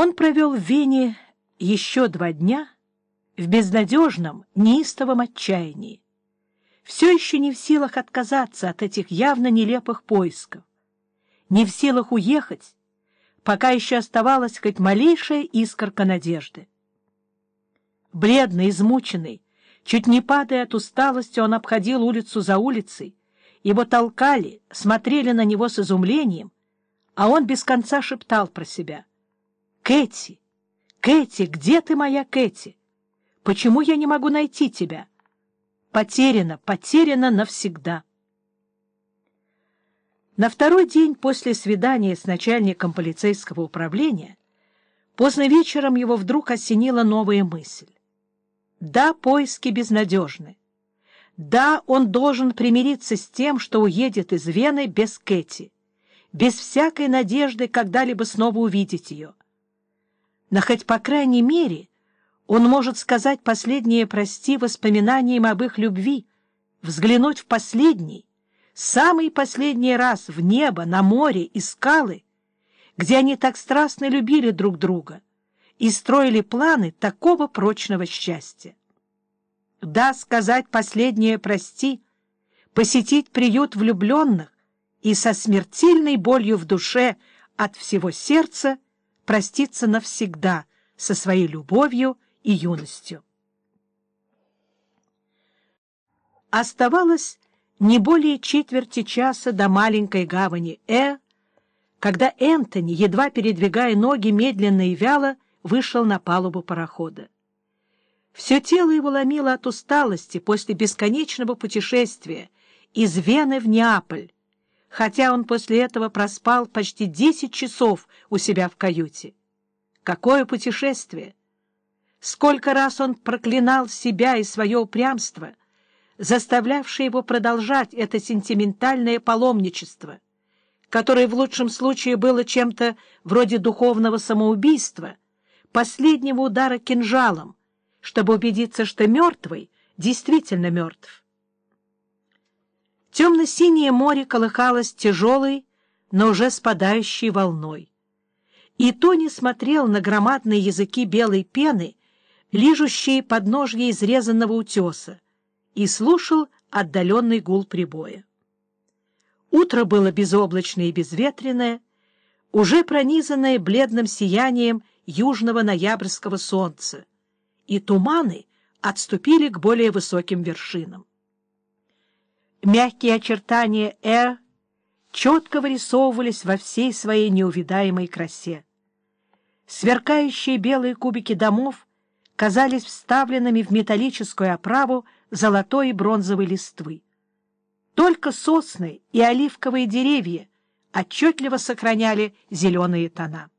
Он провел в Вене еще два дня в безнадежном, неистовом отчаянии, все еще не в силах отказаться от этих явно нелепых поисков, не в силах уехать, пока еще оставалась хоть малейшая искорка надежды. Бледный, измученный, чуть не падая от усталости, он обходил улицу за улицей, его толкали, смотрели на него с изумлением, а он без конца шептал про себя. «Кэти! Кэти! Где ты, моя Кэти? Почему я не могу найти тебя? Потеряна, потеряна навсегда!» На второй день после свидания с начальником полицейского управления поздно вечером его вдруг осенила новая мысль. Да, поиски безнадежны. Да, он должен примириться с тем, что уедет из Вены без Кэти, без всякой надежды когда-либо снова увидеть ее. Но хоть по крайней мере он может сказать последнее «прости» воспоминаниям об их любви, взглянуть в последний, самый последний раз в небо, на море и скалы, где они так страстно любили друг друга и строили планы такого прочного счастья. Да, сказать последнее «прости», посетить приют влюбленных и со смертельной болью в душе от всего сердца проститься навсегда со своей любовью и юностью. Оставалось не более четверти часа до маленькой гавани Э, когда Энтони, едва передвигая ноги медленно и вяло, вышел на палубу парохода. Все тело его ломило от усталости после бесконечного путешествия из Вены в Неаполь, хотя он после этого проспал почти десять часов у себя в каюте. Какое путешествие! Сколько раз он проклинал себя и свое упрямство — заставлявшее его продолжать это сентиментальное паломничество, которое в лучшем случае было чем-то вроде духовного самоубийства, последнего удара кинжалом, чтобы убедиться, что мертвый действительно мертв. Темно-синее море колыхалось тяжелой, но уже спадающей волной. И Тони смотрел на громадные языки белой пены, лижущие подножье изрезанного утеса, и слушал отдаленный гул прибоя. Утро было безоблачное и безветренное, уже пронизанное бледным сиянием южного ноябрьского солнца, и туманы отступили к более высоким вершинам. Мягкие очертания «э» четко вырисовывались во всей своей неувидаемой красе. Сверкающие белые кубики домов казались вставленными в металлическую оправу золотой и бронзовой листвы. Только сосны и оливковые деревья отчетливо сохраняли зеленые тона.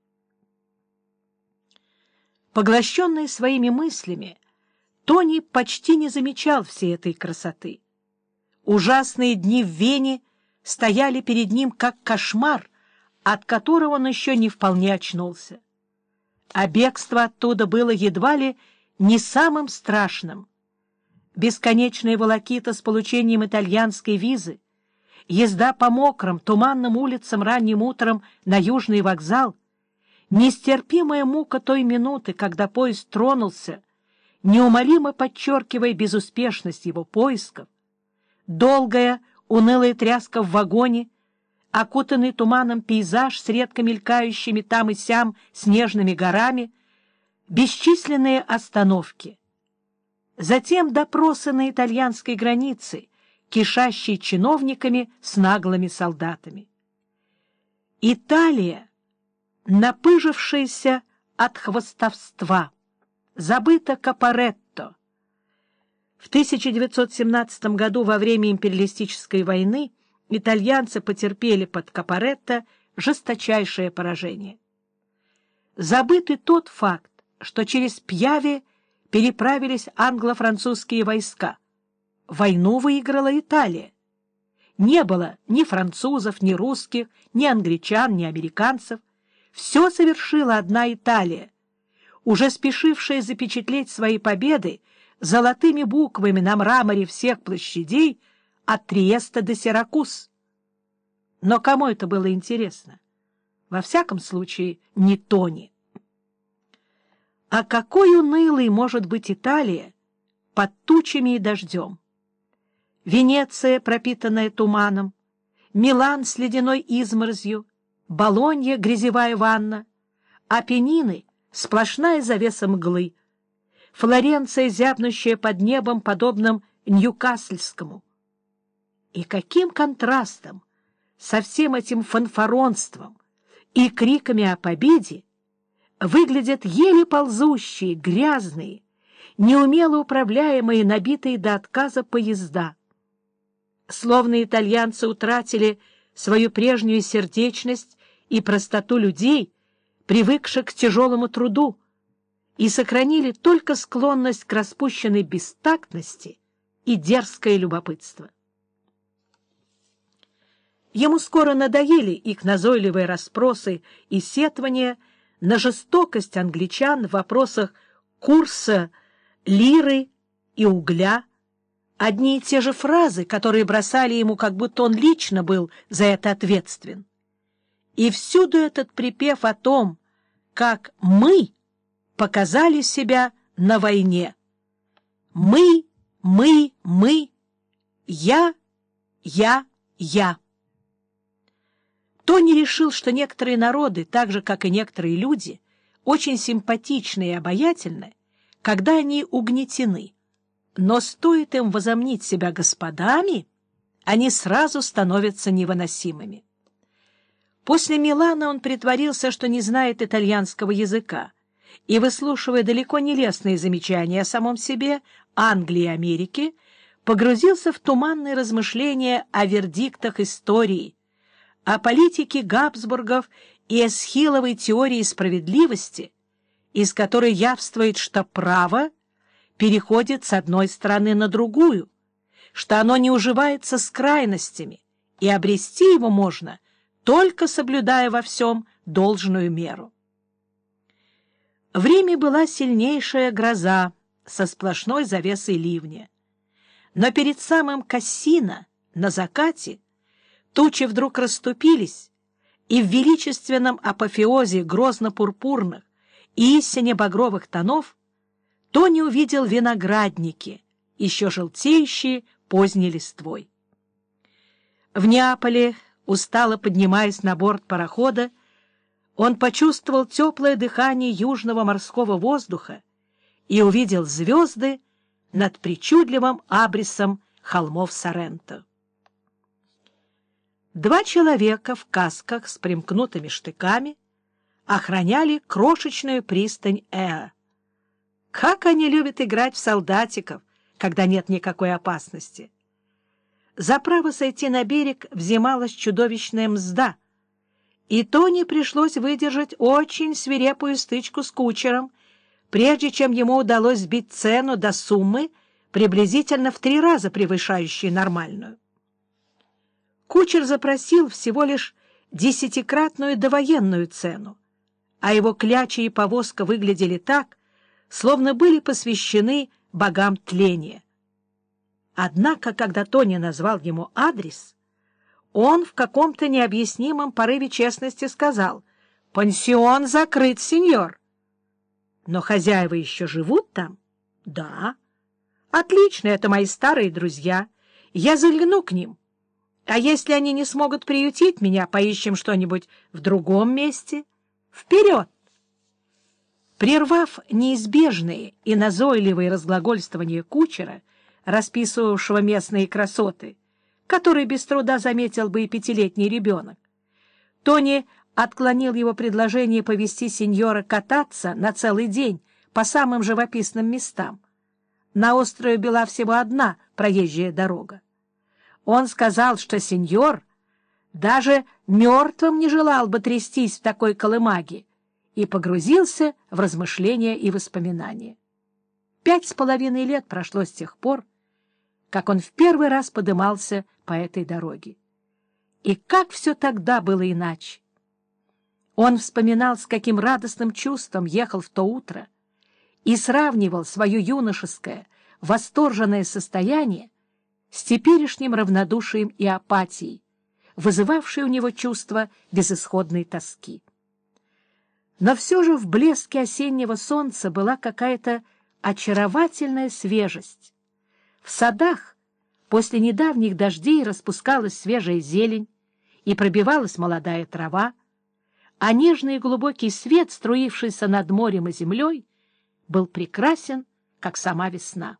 Поглощенный своими мыслями, Тони почти не замечал всей этой красоты. Ужасные дни в Вене стояли перед ним как кошмар, от которого он еще не вполне очнулся. А бегство оттуда было едва ли не самым страшным, бесконечная волокита с получением итальянской визы, езда по мокрым, туманным улицам ранним утром на Южный вокзал, нестерпимая мука той минуты, когда поезд тронулся, неумолимо подчеркивая безуспешность его поисков, долгая, унылая тряска в вагоне, окутанный туманом пейзаж с редко мелькающими там и сям снежными горами, бесчисленные остановки, Затем допросы на итальянской границе, кишащие чиновниками с наглыми солдатами. Италия, напыжившаяся от хвостовства, забыта Капаретто. В 1917 году во время империалистической войны итальянцы потерпели под Капаретто жесточайшее поражение. Забыт и тот факт, что через Пьяве переправились англо-французские войска. Войну выиграла Италия. Не было ни французов, ни русских, ни англичан, ни американцев. Все совершила одна Италия, уже спешившая запечатлеть свои победы золотыми буквами на мраморе всех площадей от Триеста до Сиракуз. Но кому это было интересно? Во всяком случае, не Тони. А какой унылой может быть Италия под тучами и дождем? Венеция, пропитанная туманом, Милан с ледяной изморозью, Болонья — грязевая ванна, Апеннины — сплошная завеса мглы, Флоренция, зябнущая под небом, подобным Ньюкасльскому. И каким контрастом со всем этим фанфаронством и криками о победе выглядят еле ползущие, грязные, неумело управляемые, набитые до отказа поезда. Словно итальянцы утратили свою прежнюю сердечность и простоту людей, привыкших к тяжелому труду, и сохранили только склонность к распущенной бестактности и дерзкое любопытство. Ему скоро надоели их назойливые расспросы и сетования на жестокость англичан в вопросах курса лиры и угля, одни и те же фразы, которые бросали ему, как будто он лично был за это ответственен. И всюду этот припев о том, как мы показали себя на войне. Мы, мы, мы, я, я, я. Тони решил, что некоторые народы, так же, как и некоторые люди, очень симпатичны и обаятельны, когда они угнетены. Но стоит им возомнить себя господами, они сразу становятся невыносимыми. После Милана он притворился, что не знает итальянского языка, и, выслушивая далеко не лестные замечания о самом себе, Англии и Америке, погрузился в туманные размышления о вердиктах истории, о политике Габсбургов и эсхиловой теории справедливости, из которой явствует, что право переходит с одной стороны на другую, что оно не уживается с крайностями, и обрести его можно, только соблюдая во всем должную меру. В Риме была сильнейшая гроза со сплошной завесой ливня. Но перед самым Кассино, на закате, Тучи вдруг расступились, и в величественном апофеозе грозно-пурпурных и истине багровых тонов Тони увидел виноградники, еще желтеющие поздней листвой. В Неаполе, устало поднимаясь на борт парохода, он почувствовал теплое дыхание южного морского воздуха и увидел звезды над причудливым абрисом холмов Соренто. Два человека в касках с примкнутыми штыками охраняли крошечную пристань Эа. Как они любят играть в солдатиков, когда нет никакой опасности! За право сойти на берег взималась чудовищная мзда, и Тони пришлось выдержать очень свирепую стычку с кучером, прежде чем ему удалось сбить цену до суммы, приблизительно в три раза превышающей нормальную. Кучер запросил всего лишь десятикратную довоенную цену, а его кляча и повозка выглядели так, словно были посвящены богам тления. Однако, когда Тони назвал ему адрес, он в каком-то необъяснимом порыве честности сказал «Пансион закрыт, сеньор». «Но хозяева еще живут там?» «Да». «Отлично, это мои старые друзья. Я загляну к ним». А если они не смогут приютить меня, поищем что-нибудь в другом месте. Вперед! Прервав неизбежные и назойливые разглагольствования кучера, расписывавшего местные красоты, которые без труда заметил бы и пятилетний ребенок, Тони отклонил его предложение повести сеньора кататься на целый день по самым живописным местам. На острове была всего одна проезжая дорога. Он сказал, что сеньор даже мертвым не желал бы трястись в такой колымаге, и погрузился в размышления и воспоминания. Пять с половиной лет прошло с тех пор, как он в первый раз подымался по этой дороге. И как все тогда было иначе! Он вспоминал, с каким радостным чувством ехал в то утро, и сравнивал свое юношеское, восторженное состояние с теперешним равнодушием и апатией, вызывавшей у него чувство безысходной тоски. Но все же в блеске осеннего солнца была какая-то очаровательная свежесть. В садах после недавних дождей распускалась свежая зелень и пробивалась молодая трава, а нежный и глубокий свет, струившийся над морем и землей, был прекрасен, как сама весна.